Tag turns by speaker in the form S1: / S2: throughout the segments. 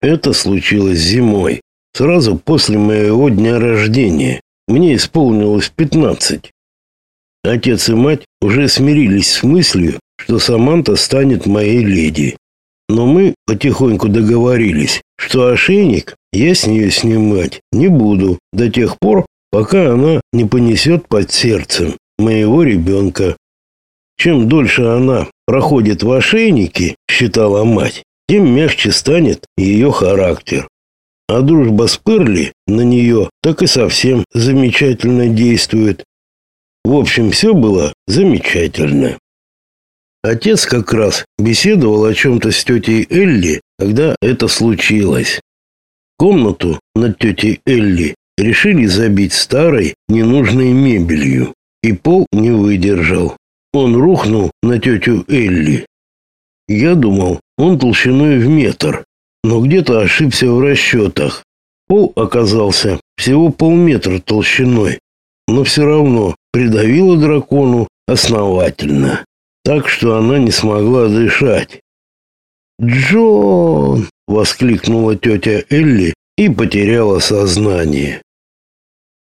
S1: Это случилось зимой, сразу после моего дня рождения. Мне исполнилось пятнадцать. Отец и мать уже смирились с мыслью, что Саманта станет моей леди. Но мы потихоньку договорились, что ошейник я с нее снимать не буду до тех пор, пока она не понесет под сердцем моего ребенка. Чем дольше она проходит в ошейнике, считала мать, тем мягче станет ее характер. А дружба с Перли на нее так и совсем замечательно действует. В общем, все было замечательно. Отец как раз беседовал о чем-то с тетей Элли, когда это случилось. Комнату над тетей Элли решили забить старой, ненужной мебелью, и пол не выдержал. Он рухнул на тетю Элли. Я думал, он толщиной в метр, но где-то ошибся в расчетах. Пол оказался всего полметра толщиной, но все равно придавило дракону основательно, так что она не смогла дышать. «Джон!» — воскликнула тетя Элли и потеряла сознание.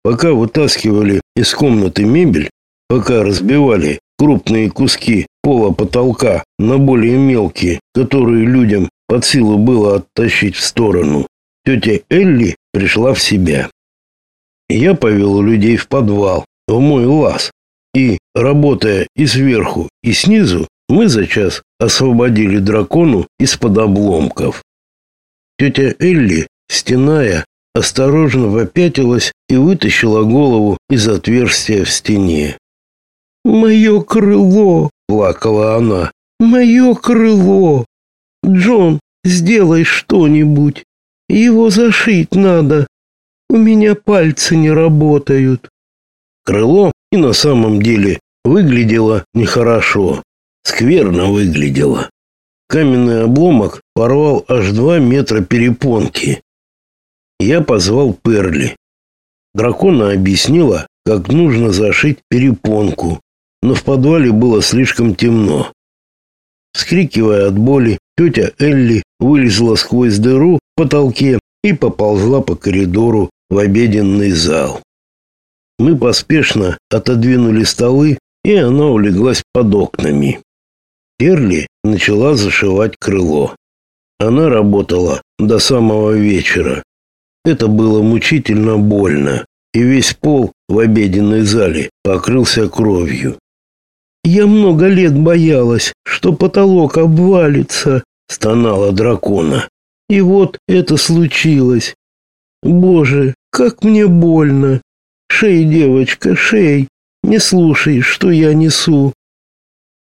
S1: Пока вытаскивали из комнаты мебель, пока разбивали крупные куски пола потолка на более мелкие, которые людям под силу было оттащить в сторону, тетя Элли пришла в себя. Я повел людей в подвал, в мой лаз, и, работая и сверху, и снизу, мы за час освободили дракону из-под обломков. Тетя Элли, стеная, осторожно попятилась и вытащила голову из отверстия в стене. «Мое крыло!» — плакала она. «Мое крыло! Джон, сделай что-нибудь. Его зашить надо. У меня пальцы не работают». Крыло и на самом деле выглядело нехорошо. Скверно выглядело. Каменный обломок порвал аж два метра перепонки. Я позвал Перли. Дракона объяснила, как нужно зашить перепонку но в подвале было слишком темно. Вскрикивая от боли, тетя Элли вылезла сквозь дыру в потолке и поползла по коридору в обеденный зал. Мы поспешно отодвинули столы, и она улеглась под окнами. Перли начала зашивать крыло. Она работала до самого вечера. Это было мучительно больно, и весь пол в обеденной зале покрылся кровью. Я много лет боялась, что потолок обвалится, стонала дракона. И вот это случилось. Боже, как мне больно. Шей, девочка, шей. Не слушай, что я несу.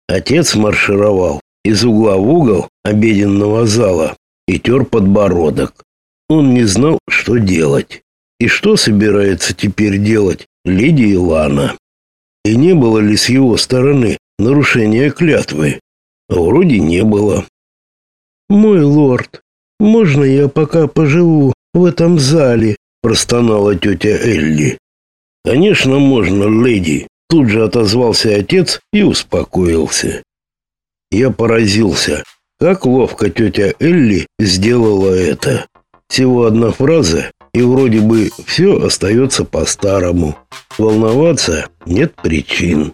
S1: Отец маршировал из угла в угол обеденного зала и тер подбородок. Он не знал, что делать. И что собирается теперь делать леди Илана? И не было ли с его стороны нарушения клятвы? Вроде не было. «Мой лорд, можно я пока поживу в этом зале?» простонала тетя Элли. «Конечно можно, леди», тут же отозвался отец и успокоился. Я поразился, как ловко тетя Элли сделала это. Всего одна фраза, и вроде бы все остается по-старому. Волноваться нет причин.